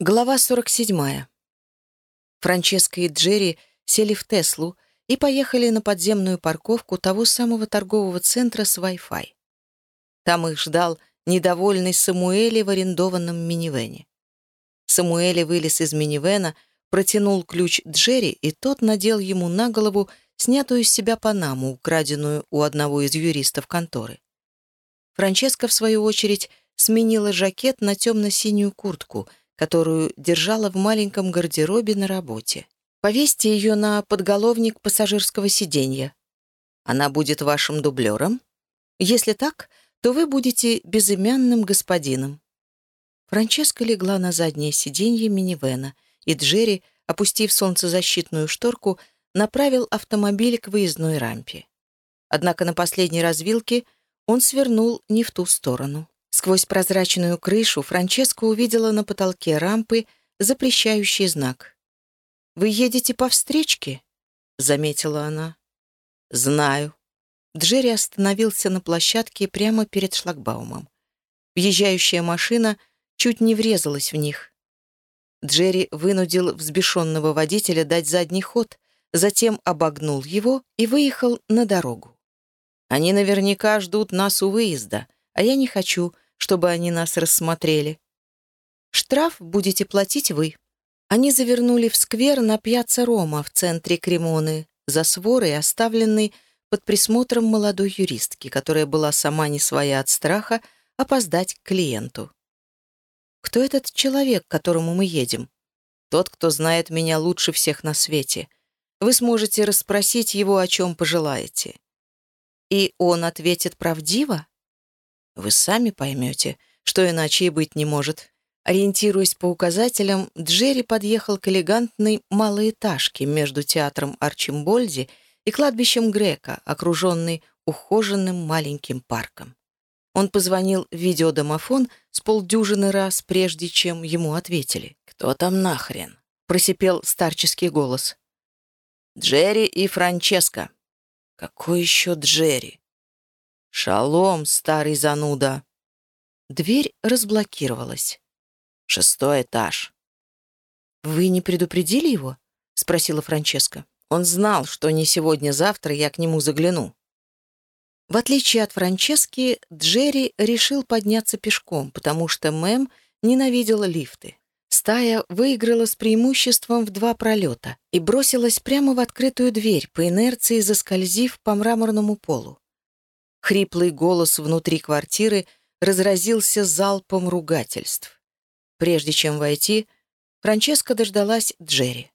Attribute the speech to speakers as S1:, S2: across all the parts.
S1: Глава 47. Франческа и Джерри сели в Теслу и поехали на подземную парковку того самого торгового центра с Wi-Fi. Там их ждал недовольный Самуэли в арендованном минивене. Самуэли вылез из минивена, протянул ключ Джерри, и тот надел ему на голову снятую с себя панаму, украденную у одного из юристов конторы. Франческа, в свою очередь, сменила жакет на темно-синюю куртку — которую держала в маленьком гардеробе на работе. Повесьте ее на подголовник пассажирского сиденья. Она будет вашим дублером. Если так, то вы будете безымянным господином. Франческа легла на заднее сиденье минивэна, и Джерри, опустив солнцезащитную шторку, направил автомобиль к выездной рампе. Однако на последней развилке он свернул не в ту сторону. Сквозь прозрачную крышу Франческа увидела на потолке рампы запрещающий знак. «Вы едете по встречке?» — заметила она. «Знаю». Джерри остановился на площадке прямо перед шлагбаумом. Въезжающая машина чуть не врезалась в них. Джерри вынудил взбешенного водителя дать задний ход, затем обогнул его и выехал на дорогу. «Они наверняка ждут нас у выезда, а я не хочу, чтобы они нас рассмотрели. Штраф будете платить вы. Они завернули в сквер на пьяцца Рома в центре Кремоны, за сворой, оставленной под присмотром молодой юристки, которая была сама не своя от страха опоздать к клиенту. «Кто этот человек, к которому мы едем?» «Тот, кто знает меня лучше всех на свете. Вы сможете расспросить его, о чем пожелаете». «И он ответит правдиво?» Вы сами поймете, что иначе и быть не может. Ориентируясь по указателям, Джерри подъехал к элегантной малоэтажке между театром Арчимбольди и кладбищем Грека, окруженный ухоженным маленьким парком. Он позвонил в видеодомофон с полдюжины раз, прежде чем ему ответили. «Кто там нахрен?» — просипел старческий голос. «Джерри и Франческо». «Какой еще Джерри?» «Шалом, старый зануда!» Дверь разблокировалась. «Шестой этаж». «Вы не предупредили его?» — спросила Франческа. «Он знал, что не сегодня-завтра я к нему загляну». В отличие от Франчески, Джерри решил подняться пешком, потому что Мэм ненавидела лифты. Стая выиграла с преимуществом в два пролета и бросилась прямо в открытую дверь, по инерции заскользив по мраморному полу. Хриплый голос внутри квартиры разразился залпом ругательств. Прежде чем войти, Франческа дождалась Джерри.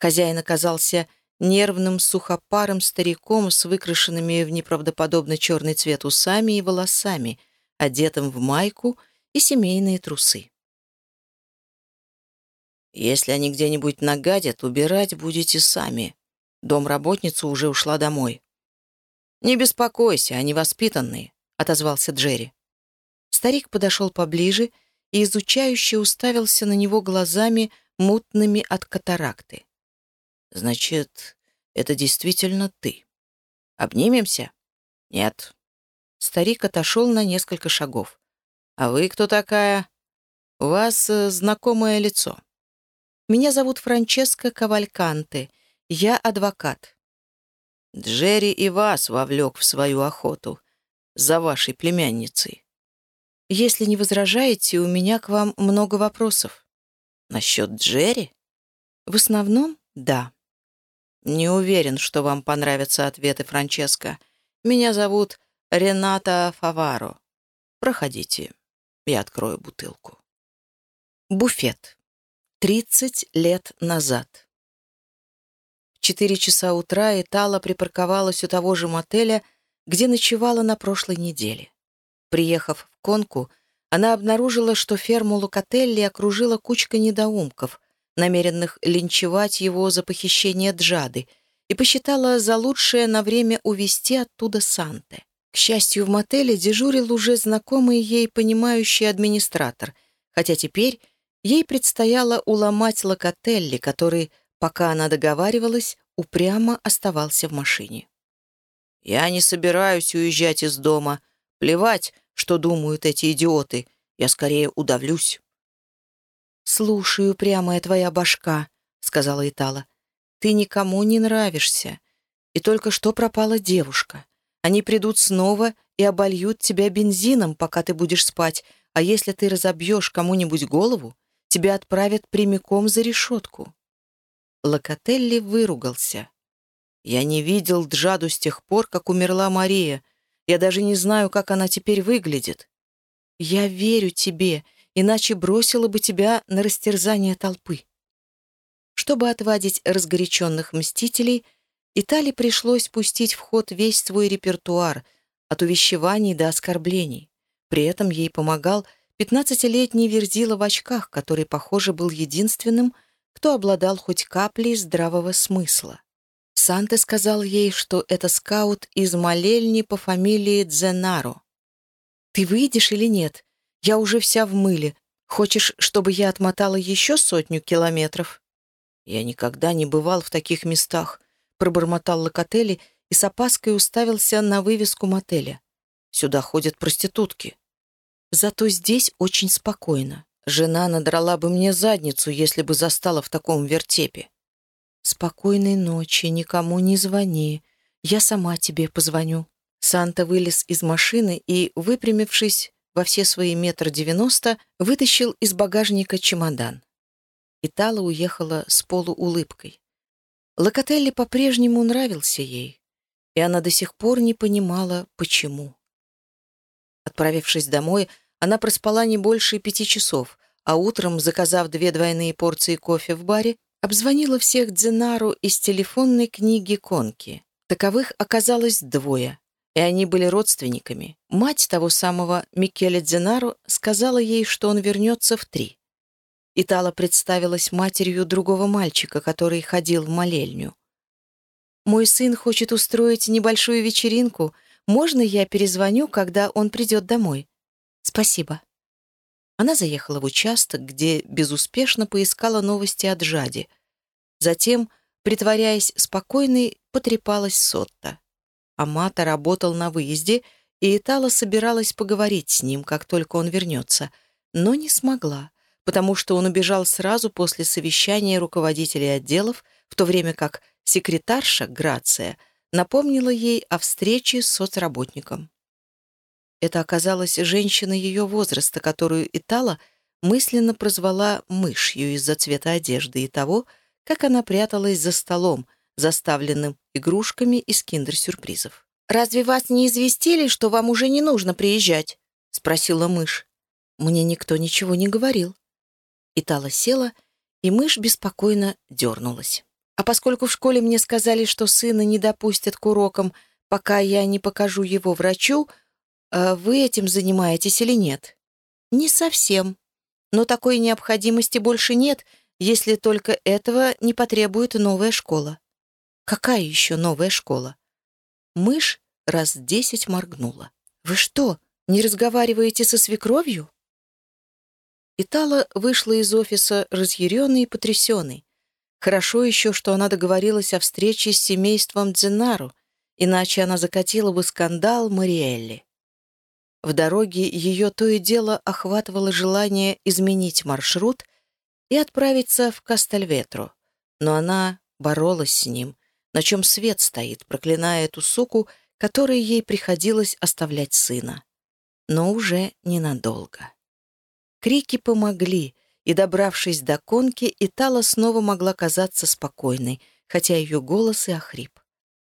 S1: Хозяин оказался нервным сухопарым стариком с выкрашенными в неправдоподобно черный цвет усами и волосами, одетым в майку и семейные трусы. «Если они где-нибудь нагадят, убирать будете сами. Домработница уже ушла домой», «Не беспокойся, они воспитанные», — отозвался Джерри. Старик подошел поближе и изучающе уставился на него глазами, мутными от катаракты. «Значит, это действительно ты. Обнимемся?» «Нет». Старик отошел на несколько шагов. «А вы кто такая?» «У вас э, знакомое лицо». «Меня зовут Франческа Кавальканте. Я адвокат. Джерри и вас вовлек в свою охоту за вашей племянницей. Если не возражаете, у меня к вам много вопросов. Насчет Джерри? В основном, да. Не уверен, что вам понравятся ответы, Франческо. Меня зовут Рената Фаваро. Проходите, я открою бутылку. Буфет. Тридцать лет назад. Четыре часа утра Итала припарковалась у того же мотеля, где ночевала на прошлой неделе. Приехав в Конку, она обнаружила, что ферму Лукателли окружила кучка недоумков, намеренных линчевать его за похищение Джады, и посчитала за лучшее на время увезти оттуда Санте. К счастью, в мотеле дежурил уже знакомый ей понимающий администратор, хотя теперь ей предстояло уломать Локотелли, который Пока она договаривалась, упрямо оставался в машине. «Я не собираюсь уезжать из дома. Плевать, что думают эти идиоты. Я скорее удавлюсь». «Слушай, упрямая твоя башка», — сказала Итала. «Ты никому не нравишься. И только что пропала девушка. Они придут снова и обольют тебя бензином, пока ты будешь спать, а если ты разобьешь кому-нибудь голову, тебя отправят прямиком за решетку». Локотелли выругался. «Я не видел Джаду с тех пор, как умерла Мария. Я даже не знаю, как она теперь выглядит. Я верю тебе, иначе бросила бы тебя на растерзание толпы». Чтобы отвадить разгоряченных мстителей, Итали пришлось пустить в ход весь свой репертуар, от увещеваний до оскорблений. При этом ей помогал пятнадцатилетний Верзила в очках, который, похоже, был единственным, кто обладал хоть каплей здравого смысла. Санте сказал ей, что это скаут из молельни по фамилии Дзенаро. «Ты выйдешь или нет? Я уже вся в мыле. Хочешь, чтобы я отмотала еще сотню километров?» «Я никогда не бывал в таких местах», — пробормотал Локотели и с опаской уставился на вывеску мотеля. «Сюда ходят проститутки». Зато здесь очень спокойно. Жена надрала бы мне задницу, если бы застала в таком вертепе. «Спокойной ночи, никому не звони. Я сама тебе позвоню». Санта вылез из машины и, выпрямившись во все свои метр девяносто, вытащил из багажника чемодан. Итала уехала с полуулыбкой. Локотелли по-прежнему нравился ей, и она до сих пор не понимала, почему. Отправившись домой, она проспала не больше пяти часов, а утром, заказав две двойные порции кофе в баре, обзвонила всех Дзенару из телефонной книги Конки. Таковых оказалось двое, и они были родственниками. Мать того самого Микеле Дзенару сказала ей, что он вернется в три. Итала представилась матерью другого мальчика, который ходил в молельню. «Мой сын хочет устроить небольшую вечеринку. Можно я перезвоню, когда он придет домой?» «Спасибо». Она заехала в участок, где безуспешно поискала новости от Жади. Затем, притворяясь спокойной, потрепалась Сотта. Амата работал на выезде, и Итала собиралась поговорить с ним, как только он вернется, но не смогла потому что он убежал сразу после совещания руководителей отделов, в то время как секретарша Грация напомнила ей о встрече с соцработником. Это оказалась женщина ее возраста, которую Итала мысленно прозвала мышью из-за цвета одежды и того, как она пряталась за столом, заставленным игрушками из киндер-сюрпризов. «Разве вас не известили, что вам уже не нужно приезжать?» — спросила мышь. «Мне никто ничего не говорил». Итала села, и мышь беспокойно дернулась. А поскольку в школе мне сказали, что сына не допустят к урокам, пока я не покажу его врачу, а вы этим занимаетесь или нет? Не совсем. Но такой необходимости больше нет, если только этого не потребует новая школа. Какая еще новая школа? Мышь раз десять моргнула. Вы что, не разговариваете со свекровью? Итала вышла из офиса разъяренной и потрясенной. Хорошо еще, что она договорилась о встрече с семейством Дзенару, иначе она закатила бы скандал Мариэлли. В дороге ее то и дело охватывало желание изменить маршрут и отправиться в Кастельветро, но она боролась с ним, на чем свет стоит, проклиная эту суку, которой ей приходилось оставлять сына. Но уже ненадолго. Крики помогли, и, добравшись до конки, Итала снова могла казаться спокойной, хотя ее голос и охрип.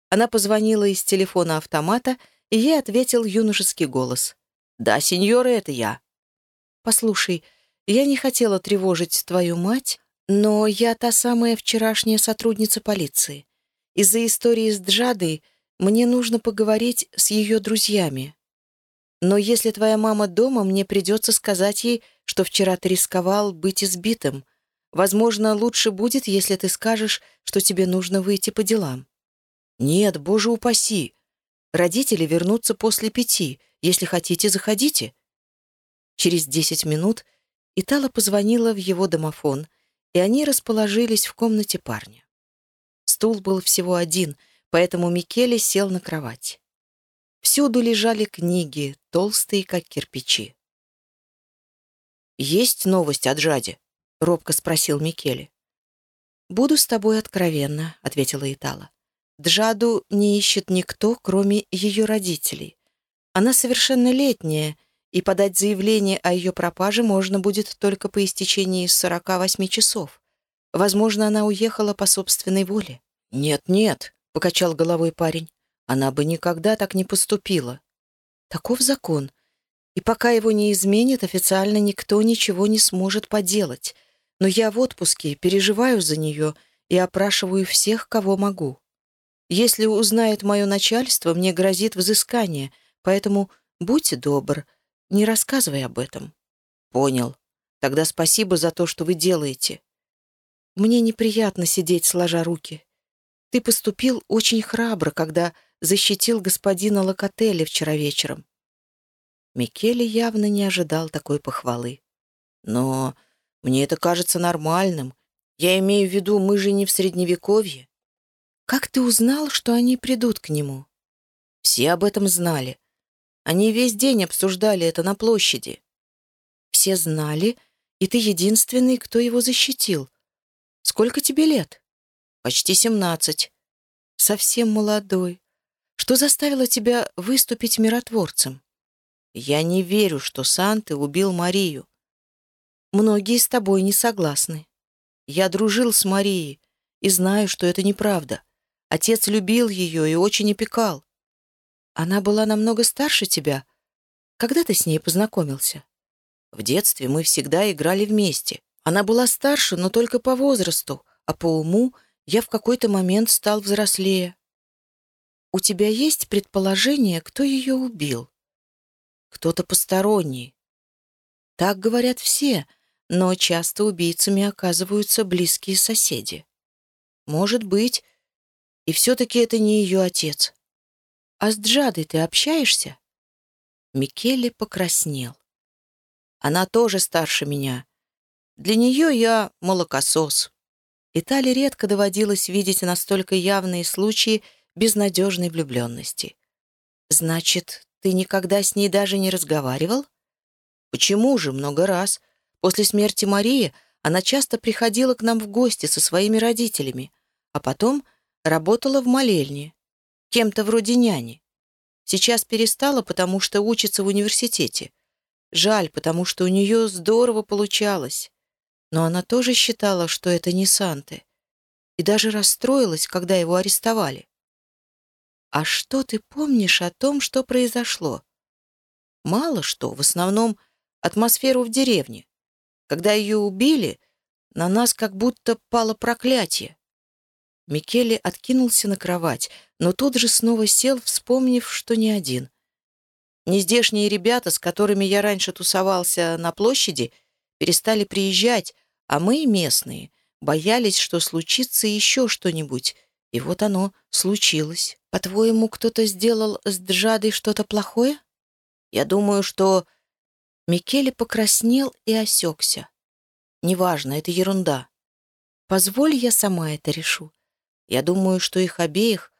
S1: Она позвонила из телефона автомата, и ей ответил юношеский голос. «Да, сеньора, это я». «Послушай, я не хотела тревожить твою мать, но я та самая вчерашняя сотрудница полиции. Из-за истории с Джадой мне нужно поговорить с ее друзьями. Но если твоя мама дома, мне придется сказать ей, что вчера ты рисковал быть избитым. Возможно, лучше будет, если ты скажешь, что тебе нужно выйти по делам». «Нет, боже упаси! Родители вернутся после пяти. Если хотите, заходите». Через десять минут Итала позвонила в его домофон, и они расположились в комнате парня. Стул был всего один, поэтому Микеле сел на кровать. Всюду лежали книги, толстые, как кирпичи. «Есть новость о Джаде?» — робко спросил Микеле. «Буду с тобой откровенна», — ответила Итала. «Джаду не ищет никто, кроме ее родителей. Она совершеннолетняя, и подать заявление о ее пропаже можно будет только по истечении 48 часов. Возможно, она уехала по собственной воле». «Нет-нет», — покачал головой парень, — «она бы никогда так не поступила». «Таков закон. И пока его не изменят, официально никто ничего не сможет поделать. Но я в отпуске, переживаю за нее и опрашиваю всех, кого могу. Если узнает мое начальство, мне грозит взыскание, поэтому будьте добр, не рассказывай об этом». «Понял. Тогда спасибо за то, что вы делаете». «Мне неприятно сидеть, сложа руки. Ты поступил очень храбро, когда защитил господина Локотеля вчера вечером. Микеле явно не ожидал такой похвалы. «Но мне это кажется нормальным. Я имею в виду, мы же не в Средневековье». «Как ты узнал, что они придут к нему?» «Все об этом знали. Они весь день обсуждали это на площади». «Все знали, и ты единственный, кто его защитил. Сколько тебе лет?» «Почти семнадцать». «Совсем молодой. Что заставило тебя выступить миротворцем?» Я не верю, что Санты убил Марию. Многие с тобой не согласны. Я дружил с Марией и знаю, что это неправда. Отец любил ее и очень опекал. Она была намного старше тебя. Когда ты с ней познакомился? В детстве мы всегда играли вместе. Она была старше, но только по возрасту, а по уму я в какой-то момент стал взрослее. У тебя есть предположение, кто ее убил? кто-то посторонний. Так говорят все, но часто убийцами оказываются близкие соседи. Может быть, и все-таки это не ее отец. А с Джадой ты общаешься? Микеле покраснел. Она тоже старше меня. Для нее я молокосос. Италии редко доводилось видеть настолько явные случаи безнадежной влюбленности. Значит, ты никогда с ней даже не разговаривал? Почему же? Много раз. После смерти Марии она часто приходила к нам в гости со своими родителями, а потом работала в молельне, кем-то вроде няни. Сейчас перестала, потому что учится в университете. Жаль, потому что у нее здорово получалось. Но она тоже считала, что это не Санты. И даже расстроилась, когда его арестовали. «А что ты помнишь о том, что произошло?» «Мало что, в основном атмосферу в деревне. Когда ее убили, на нас как будто пало проклятие». Микеле откинулся на кровать, но тут же снова сел, вспомнив, что не один. Нездешние ребята, с которыми я раньше тусовался на площади, перестали приезжать, а мы, местные, боялись, что случится еще что-нибудь, и вот оно случилось. По-твоему, кто-то сделал с Джадой что-то плохое? Я думаю, что... Микеле покраснел и осекся. Неважно, это ерунда. Позволь, я сама это решу. Я думаю, что их обеих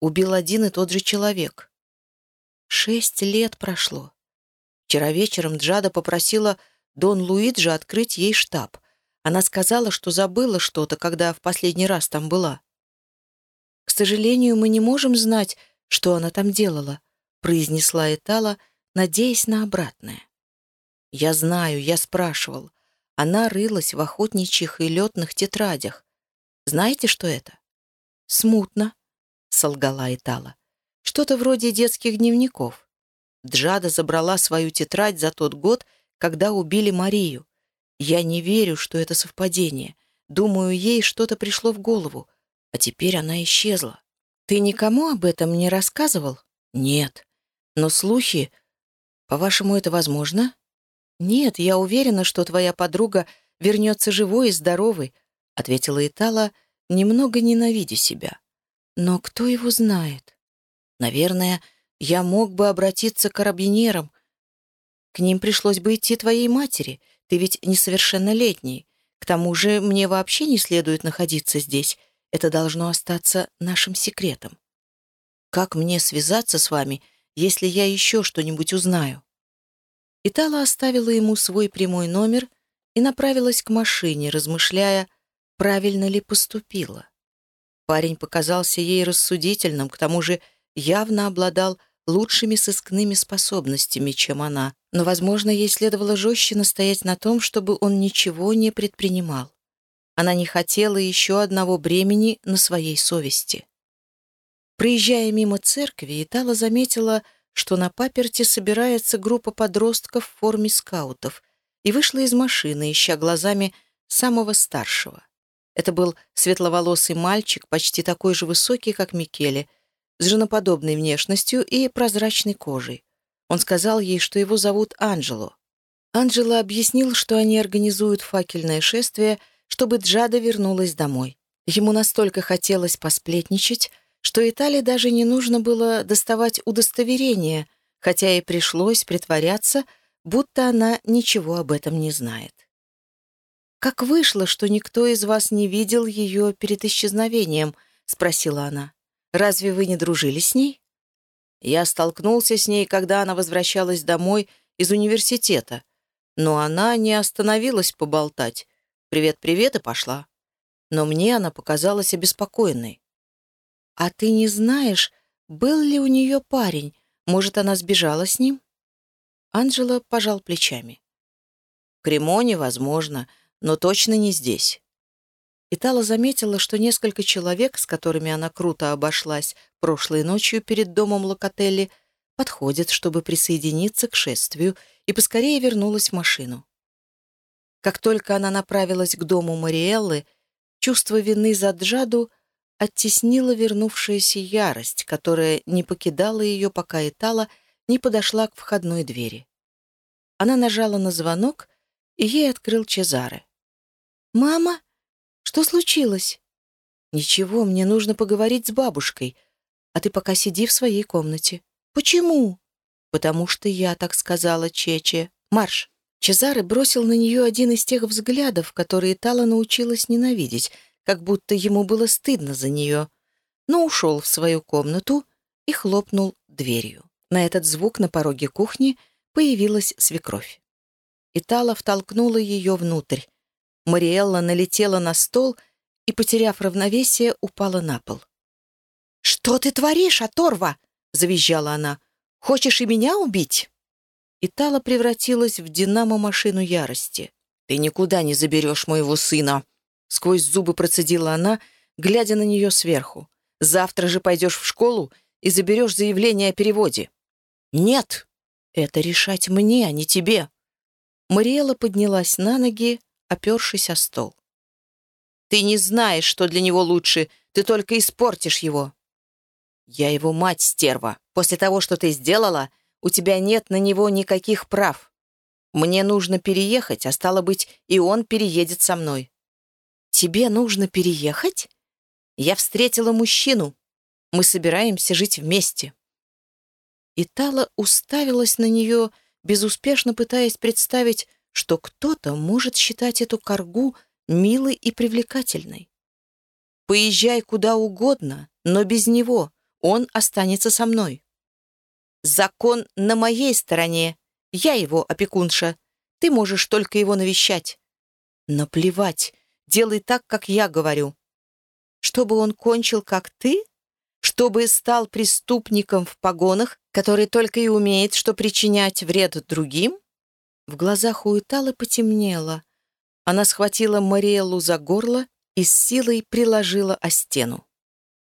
S1: убил один и тот же человек. Шесть лет прошло. Вчера вечером Джада попросила Дон Луиджи открыть ей штаб. Она сказала, что забыла что-то, когда в последний раз там была. «К сожалению, мы не можем знать, что она там делала», произнесла Этала, надеясь на обратное. «Я знаю, я спрашивал. Она рылась в охотничьих и летных тетрадях. Знаете, что это?» «Смутно», — солгала Этала. «Что-то вроде детских дневников. Джада забрала свою тетрадь за тот год, когда убили Марию. Я не верю, что это совпадение. Думаю, ей что-то пришло в голову а теперь она исчезла. Ты никому об этом не рассказывал? Нет. Но слухи... По-вашему, это возможно? Нет, я уверена, что твоя подруга вернется живой и здоровой, ответила Итала, немного ненавидя себя. Но кто его знает? Наверное, я мог бы обратиться к карабинерам. К ним пришлось бы идти твоей матери. Ты ведь несовершеннолетний. К тому же мне вообще не следует находиться здесь. Это должно остаться нашим секретом. Как мне связаться с вами, если я еще что-нибудь узнаю?» Итала оставила ему свой прямой номер и направилась к машине, размышляя, правильно ли поступила. Парень показался ей рассудительным, к тому же явно обладал лучшими сыскными способностями, чем она, но, возможно, ей следовало жестче настоять на том, чтобы он ничего не предпринимал. Она не хотела еще одного бремени на своей совести. Проезжая мимо церкви, Итала заметила, что на паперте собирается группа подростков в форме скаутов, и вышла из машины, ища глазами самого старшего. Это был светловолосый мальчик, почти такой же высокий, как Микеле, с женоподобной внешностью и прозрачной кожей. Он сказал ей, что его зовут Анджело. Анджело объяснил, что они организуют факельное шествие, чтобы Джада вернулась домой. Ему настолько хотелось посплетничать, что Италии даже не нужно было доставать удостоверение, хотя и пришлось притворяться, будто она ничего об этом не знает. «Как вышло, что никто из вас не видел ее перед исчезновением?» — спросила она. «Разве вы не дружили с ней?» Я столкнулся с ней, когда она возвращалась домой из университета, но она не остановилась поболтать. «Привет-привет» и пошла. Но мне она показалась обеспокоенной. «А ты не знаешь, был ли у нее парень? Может, она сбежала с ним?» Анджела пожал плечами. «В Кремоне, возможно, но точно не здесь». Итала заметила, что несколько человек, с которыми она круто обошлась прошлой ночью перед домом Локотелли, подходят, чтобы присоединиться к шествию, и поскорее вернулась в машину. Как только она направилась к дому Мариэллы, чувство вины за Джаду оттеснила вернувшаяся ярость, которая не покидала ее, пока Итала не подошла к входной двери. Она нажала на звонок, и ей открыл Чезаре. «Мама, что случилось?» «Ничего, мне нужно поговорить с бабушкой, а ты пока сиди в своей комнате». «Почему?» «Потому что я так сказала, Чече. Марш!» Чезаре бросил на нее один из тех взглядов, которые Тала научилась ненавидеть — как будто ему было стыдно за нее, но ушел в свою комнату и хлопнул дверью. На этот звук на пороге кухни появилась свекровь. Итала втолкнула ее внутрь. Мариэлла налетела на стол и, потеряв равновесие, упала на пол. «Что ты творишь, оторва?» — завизжала она. «Хочешь и меня убить?» Итала превратилась в динамо-машину ярости. «Ты никуда не заберешь моего сына!» Сквозь зубы процедила она, глядя на нее сверху. «Завтра же пойдешь в школу и заберешь заявление о переводе». «Нет, это решать мне, а не тебе». Мариэла поднялась на ноги, опершись о стол. «Ты не знаешь, что для него лучше, ты только испортишь его». «Я его мать, стерва. После того, что ты сделала, у тебя нет на него никаких прав. Мне нужно переехать, а стало быть, и он переедет со мной. «Тебе нужно переехать?» «Я встретила мужчину. Мы собираемся жить вместе». Итала уставилась на нее, безуспешно пытаясь представить, что кто-то может считать эту коргу милой и привлекательной. «Поезжай куда угодно, но без него. Он останется со мной». «Закон на моей стороне. Я его опекунша. Ты можешь только его навещать». «Наплевать. Делай так, как я говорю. Чтобы он кончил, как ты? Чтобы стал преступником в погонах, который только и умеет, что причинять вред другим? В глазах у Италы потемнело. Она схватила Мариэлу за горло и с силой приложила о стену.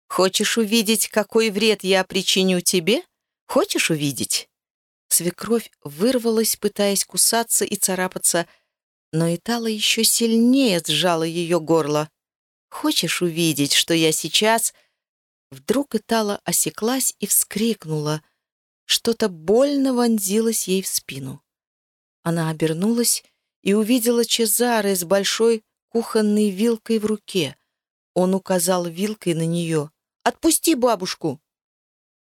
S1: «Хочешь увидеть, какой вред я причиню тебе? Хочешь увидеть?» Свекровь вырвалась, пытаясь кусаться и царапаться, но Итала еще сильнее сжала ее горло. «Хочешь увидеть, что я сейчас...» Вдруг Итала осеклась и вскрикнула. Что-то больно вонзилось ей в спину. Она обернулась и увидела Чезаре с большой кухонной вилкой в руке. Он указал вилкой на нее. «Отпусти бабушку!»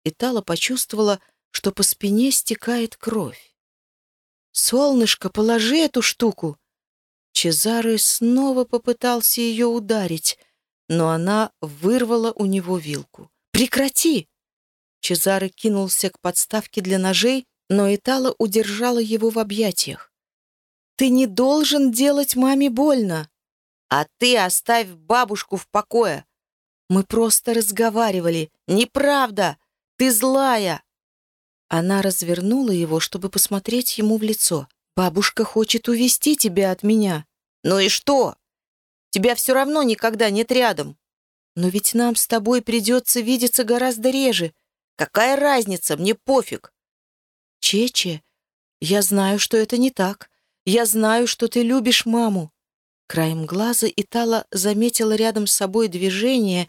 S1: Итала почувствовала, что по спине стекает кровь. «Солнышко, положи эту штуку!» Чезаре снова попытался ее ударить, но она вырвала у него вилку. «Прекрати!» Чезаре кинулся к подставке для ножей, но Итала удержала его в объятиях. Ты не должен делать маме больно. А ты оставь бабушку в покое. Мы просто разговаривали. Неправда. Ты злая. Она развернула его, чтобы посмотреть ему в лицо. «Бабушка хочет увести тебя от меня». «Ну и что? Тебя все равно никогда нет рядом». «Но ведь нам с тобой придется видеться гораздо реже. Какая разница? Мне пофиг». «Чече, я знаю, что это не так. Я знаю, что ты любишь маму». Краем глаза Итала заметила рядом с собой движение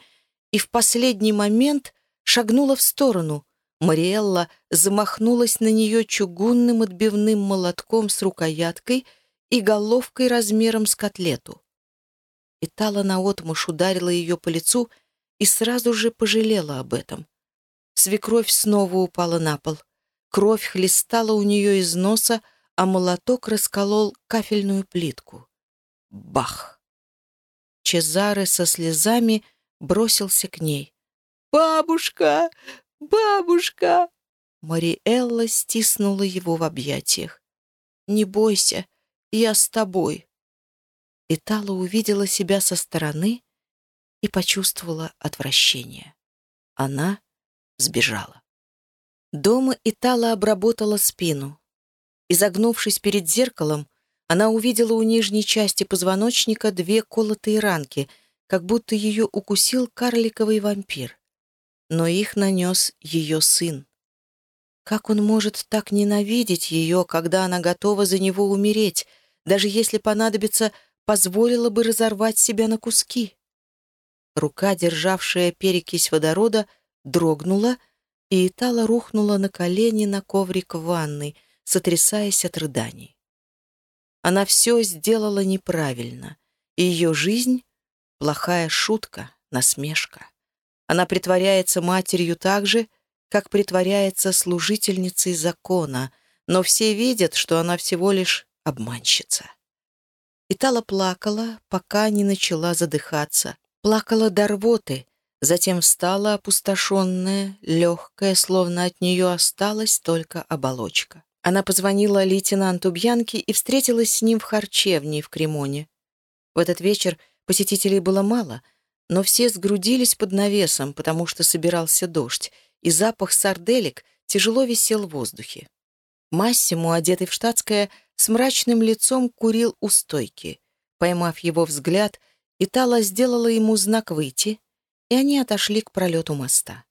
S1: и в последний момент шагнула в сторону — Мариэлла замахнулась на нее чугунным отбивным молотком с рукояткой и головкой размером с котлету. Итала наотмашь ударила ее по лицу и сразу же пожалела об этом. Свекровь снова упала на пол. Кровь хлестала у нее из носа, а молоток расколол кафельную плитку. Бах! Чезаре со слезами бросился к ней. «Бабушка! «Бабушка!» Мариэлла стиснула его в объятиях. «Не бойся, я с тобой». Итала увидела себя со стороны и почувствовала отвращение. Она сбежала. Дома Итала обработала спину. Изогнувшись перед зеркалом, она увидела у нижней части позвоночника две колотые ранки, как будто ее укусил карликовый вампир но их нанес ее сын. Как он может так ненавидеть ее, когда она готова за него умереть, даже если понадобится, позволила бы разорвать себя на куски? Рука, державшая перекись водорода, дрогнула, и Итала рухнула на колени на коврик в ванной, сотрясаясь от рыданий. Она все сделала неправильно, и ее жизнь — плохая шутка, насмешка. Она притворяется матерью так же, как притворяется служительницей закона, но все видят, что она всего лишь обманщица. Итала плакала, пока не начала задыхаться. Плакала до рвоты, затем встала опустошенная, легкая, словно от нее осталась только оболочка. Она позвонила лейтенанту Бьянки и встретилась с ним в харчевне в Кремоне. В этот вечер посетителей было мало — но все сгрудились под навесом, потому что собирался дождь, и запах сарделек тяжело висел в воздухе. Массиму, одетый в штатское, с мрачным лицом курил у стойки. Поймав его взгляд, Итала сделала ему знак «выйти», и они отошли к пролету моста.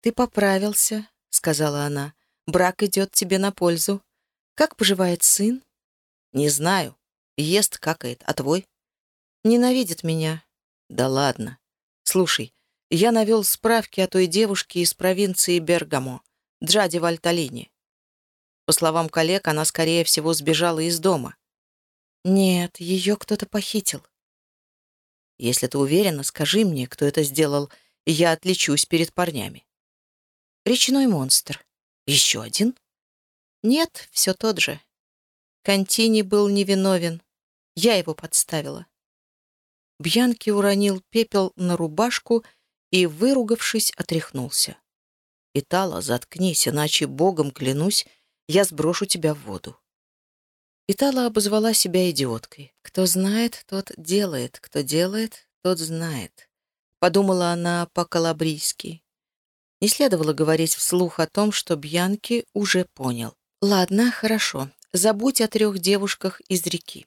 S1: «Ты поправился», — сказала она. «Брак идет тебе на пользу. Как поживает сын?» «Не знаю. Ест, какает. А твой?» «Ненавидит меня. Да ладно. Слушай, я навел справки о той девушке из провинции Бергамо, Джади Вальталини. По словам коллег, она, скорее всего, сбежала из дома. Нет, ее кто-то похитил. Если ты уверена, скажи мне, кто это сделал, и я отличусь перед парнями. Речной монстр. Еще один? Нет, все тот же. Контини был невиновен. Я его подставила. Бьянки уронил пепел на рубашку и, выругавшись, отряхнулся. «Итала, заткнись, иначе, богом клянусь, я сброшу тебя в воду». Итала обозвала себя идиоткой. «Кто знает, тот делает, кто делает, тот знает», — подумала она по-калабрийски. Не следовало говорить вслух о том, что Бьянки уже понял. «Ладно, хорошо, забудь о трех девушках из реки.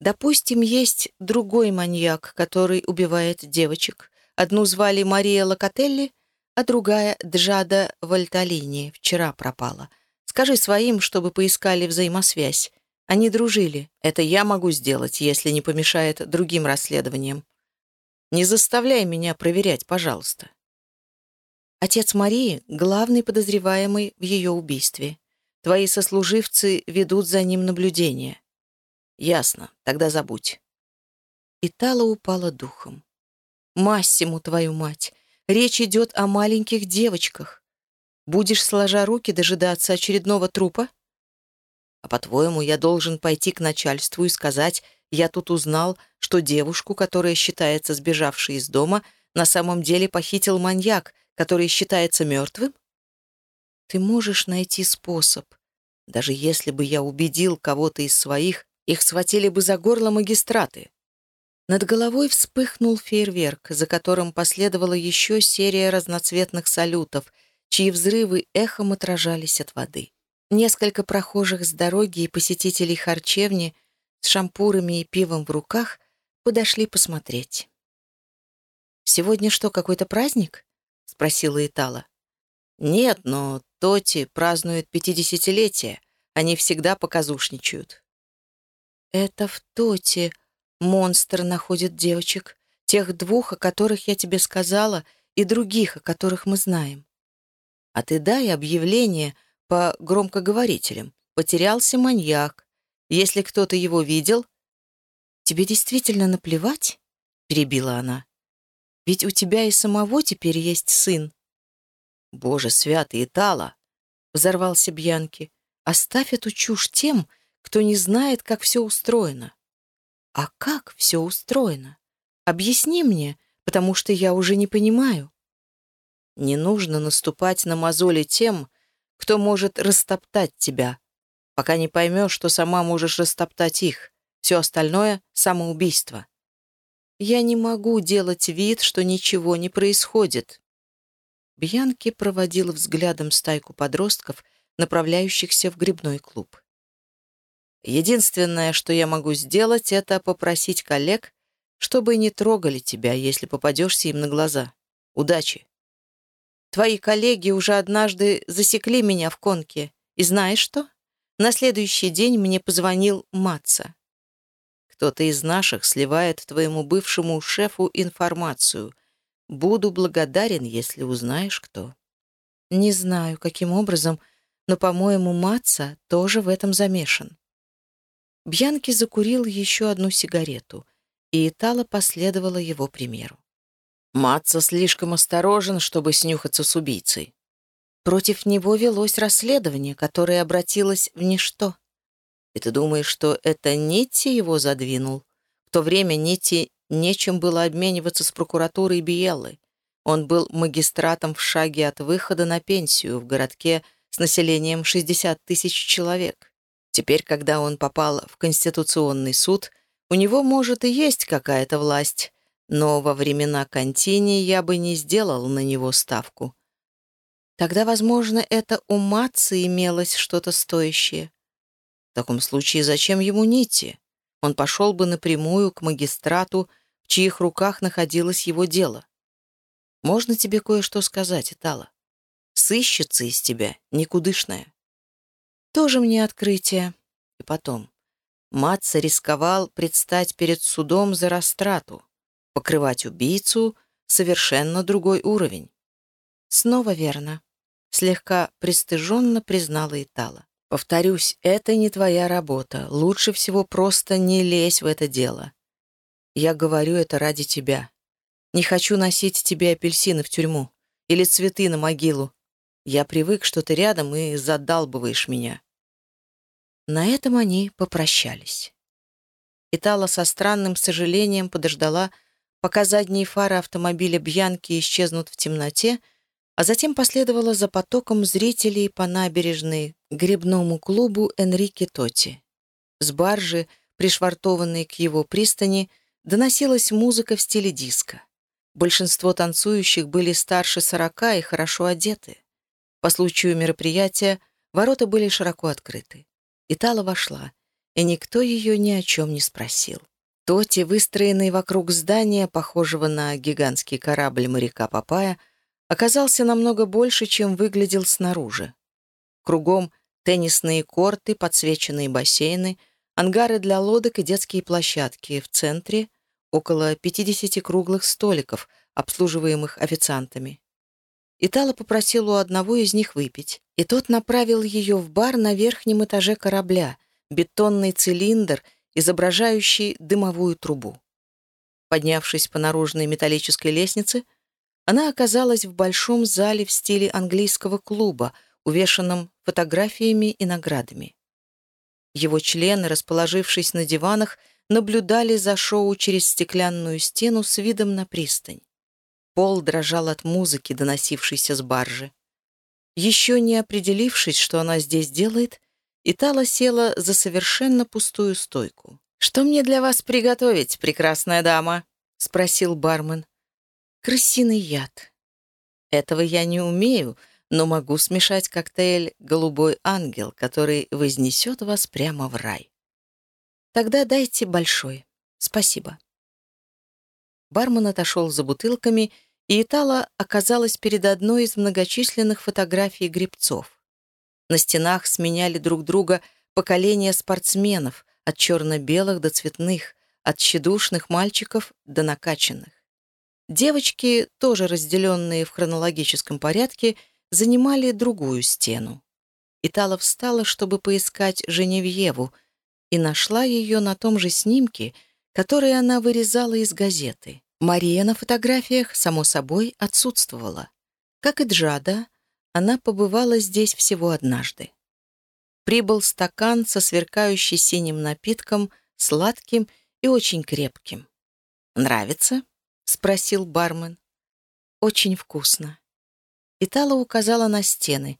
S1: Допустим, есть другой маньяк, который убивает девочек. Одну звали Мария Локотелли, а другая — Джада Вальталини, вчера пропала. Скажи своим, чтобы поискали взаимосвязь. Они дружили. Это я могу сделать, если не помешает другим расследованиям. Не заставляй меня проверять, пожалуйста. Отец Марии — главный подозреваемый в ее убийстве. Твои сослуживцы ведут за ним наблюдение. «Ясно, тогда забудь». Итала упала духом. «Массиму, твою мать! Речь идет о маленьких девочках. Будешь, сложа руки, дожидаться очередного трупа? А по-твоему, я должен пойти к начальству и сказать, я тут узнал, что девушку, которая считается сбежавшей из дома, на самом деле похитил маньяк, который считается мертвым? Ты можешь найти способ. Даже если бы я убедил кого-то из своих, их схватили бы за горло магистраты. Над головой вспыхнул фейерверк, за которым последовала еще серия разноцветных салютов, чьи взрывы эхом отражались от воды. Несколько прохожих с дороги и посетителей харчевни с шампурами и пивом в руках подошли посмотреть. «Сегодня что, какой-то праздник?» — спросила Итала. «Нет, но Тоти празднует пятидесятилетие. Они всегда показушничают». «Это в Тоти монстр находит девочек, тех двух, о которых я тебе сказала, и других, о которых мы знаем. А ты дай объявление — по громкоговорителям. Потерялся маньяк. Если кто-то его видел... «Тебе действительно наплевать?» — перебила она. «Ведь у тебя и самого теперь есть сын». «Боже святый, Итала!» — взорвался Бьянки. «Оставь эту чушь тем, кто не знает, как все устроено». «А как все устроено? Объясни мне, потому что я уже не понимаю». «Не нужно наступать на мозоли тем, кто может растоптать тебя, пока не поймешь, что сама можешь растоптать их. Все остальное — самоубийство. Я не могу делать вид, что ничего не происходит. Бьянки проводил взглядом стайку подростков, направляющихся в грибной клуб. Единственное, что я могу сделать, это попросить коллег, чтобы не трогали тебя, если попадешься им на глаза. Удачи. Твои коллеги уже однажды засекли меня в конке. И знаешь что? На следующий день мне позвонил Матца. Кто-то из наших сливает твоему бывшему шефу информацию. Буду благодарен, если узнаешь, кто. Не знаю, каким образом, но, по-моему, Матца тоже в этом замешан. Бьянки закурил еще одну сигарету, и Итала последовала его примеру. Матца слишком осторожен, чтобы снюхаться с убийцей. Против него велось расследование, которое обратилось в ничто. И ты думаешь, что это Нитти его задвинул? В то время Нитти нечем было обмениваться с прокуратурой Биеллы. Он был магистратом в шаге от выхода на пенсию в городке с населением 60 тысяч человек. Теперь, когда он попал в Конституционный суд, у него, может, и есть какая-то власть, но во времена Контини я бы не сделал на него ставку. Тогда, возможно, это у Матцы имелось что-то стоящее. В таком случае зачем ему нити? Он пошел бы напрямую к магистрату, в чьих руках находилось его дело. Можно тебе кое-что сказать, Итала? Сыщется из тебя никудышная. Тоже мне открытие. И потом. Матца рисковал предстать перед судом за растрату. Покрывать убийцу — совершенно другой уровень. Снова верно. Слегка пристыженно признала Итала. Повторюсь, это не твоя работа. Лучше всего просто не лезь в это дело. Я говорю это ради тебя. Не хочу носить тебе апельсины в тюрьму или цветы на могилу. Я привык, что ты рядом и задалбываешь меня. На этом они попрощались. Итала со странным сожалением подождала, пока задние фары автомобиля Бьянки исчезнут в темноте, а затем последовала за потоком зрителей по набережной к грибному клубу Энрике Тоти. С баржи, пришвартованной к его пристани, доносилась музыка в стиле диско. Большинство танцующих были старше сорока и хорошо одеты. По случаю мероприятия ворота были широко открыты. Итала вошла, и никто ее ни о чем не спросил. Тоти, выстроенный вокруг здания, похожего на гигантский корабль моряка Папая, оказался намного больше, чем выглядел снаружи. Кругом теннисные корты, подсвеченные бассейны, ангары для лодок и детские площадки. В центре около 50 круглых столиков, обслуживаемых официантами. Итала попросил у одного из них выпить, и тот направил ее в бар на верхнем этаже корабля, бетонный цилиндр — изображающий дымовую трубу. Поднявшись по наружной металлической лестнице, она оказалась в большом зале в стиле английского клуба, увешанном фотографиями и наградами. Его члены, расположившись на диванах, наблюдали за шоу через стеклянную стену с видом на пристань. Пол дрожал от музыки, доносившейся с баржи. Еще не определившись, что она здесь делает, Итала села за совершенно пустую стойку. «Что мне для вас приготовить, прекрасная дама?» — спросил бармен. «Крысиный яд. Этого я не умею, но могу смешать коктейль «Голубой ангел», который вознесет вас прямо в рай. Тогда дайте большой. Спасибо. Бармен отошел за бутылками, и Итала оказалась перед одной из многочисленных фотографий гребцов. На стенах сменяли друг друга поколения спортсменов, от черно-белых до цветных, от тщедушных мальчиков до накачанных. Девочки, тоже разделенные в хронологическом порядке, занимали другую стену. Итала встала, чтобы поискать Женевьеву, и нашла ее на том же снимке, который она вырезала из газеты. Мария на фотографиях, само собой, отсутствовала. Как и Джада, она побывала здесь всего однажды. Прибыл стакан со сверкающий синим напитком, сладким и очень крепким. «Нравится?» — спросил бармен. «Очень вкусно». Итала указала на стены.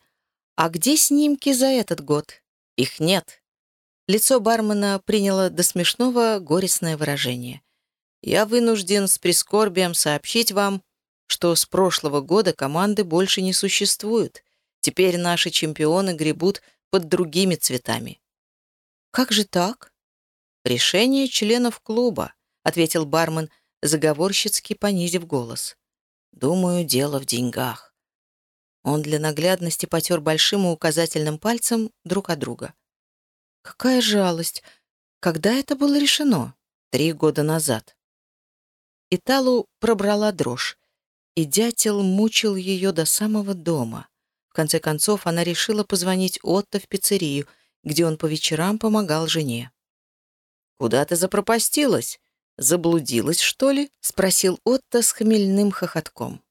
S1: «А где снимки за этот год?» «Их нет». Лицо бармена приняло до смешного горестное выражение. «Я вынужден с прискорбием сообщить вам, что с прошлого года команды больше не существуют. Теперь наши чемпионы гребут под другими цветами». «Как же так?» «Решение членов клуба», — ответил бармен, заговорщицки понизив голос. «Думаю, дело в деньгах». Он для наглядности потер большим и указательным пальцем друг от друга. Какая жалость! Когда это было решено? Три года назад. Италу пробрала дрожь, и дятел мучил ее до самого дома. В конце концов, она решила позвонить Отто в пиццерию, где он по вечерам помогал жене. «Куда ты запропастилась? Заблудилась, что ли?» — спросил Отто с хмельным хохотком.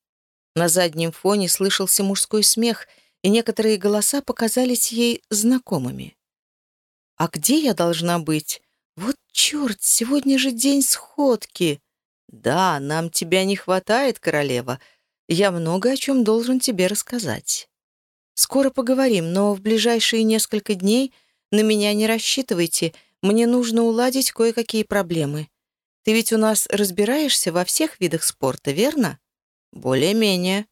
S1: На заднем фоне слышался мужской смех, и некоторые голоса показались ей знакомыми. А где я должна быть? Вот черт, сегодня же день сходки. Да, нам тебя не хватает, королева. Я много о чем должен тебе рассказать. Скоро поговорим, но в ближайшие несколько дней на меня не рассчитывайте. Мне нужно уладить кое-какие проблемы. Ты ведь у нас разбираешься во всех видах спорта, верно? Более-менее.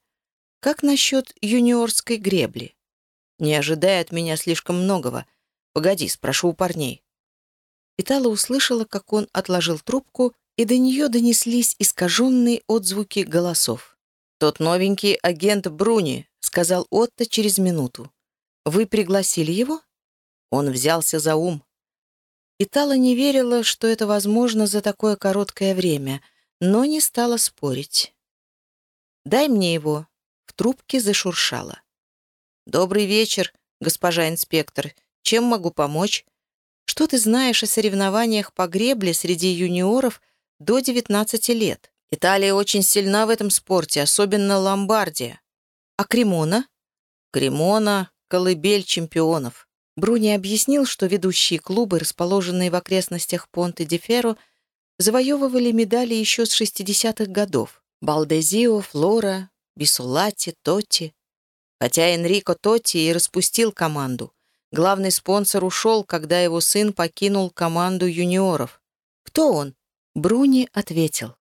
S1: Как насчет юниорской гребли? Не ожидай от меня слишком многого — «Погоди, спрошу у парней». Итала услышала, как он отложил трубку, и до нее донеслись искаженные отзвуки голосов. «Тот новенький агент Бруни», — сказал Отто через минуту. «Вы пригласили его?» Он взялся за ум. Итала не верила, что это возможно за такое короткое время, но не стала спорить. «Дай мне его», — в трубке зашуршало. «Добрый вечер, госпожа инспектор. Чем могу помочь? Что ты знаешь о соревнованиях по гребле среди юниоров до 19 лет? Италия очень сильна в этом спорте, особенно Ломбардия. А Кремона? Кремона — колыбель чемпионов. Бруни объяснил, что ведущие клубы, расположенные в окрестностях Понте-де-Ферро, завоевывали медали еще с 60-х годов. Балдезио, Флора, Бисулати, Тотти. Хотя Энрико Тотти и распустил команду. Главный спонсор ушел, когда его сын покинул команду юниоров. «Кто он?» Бруни ответил.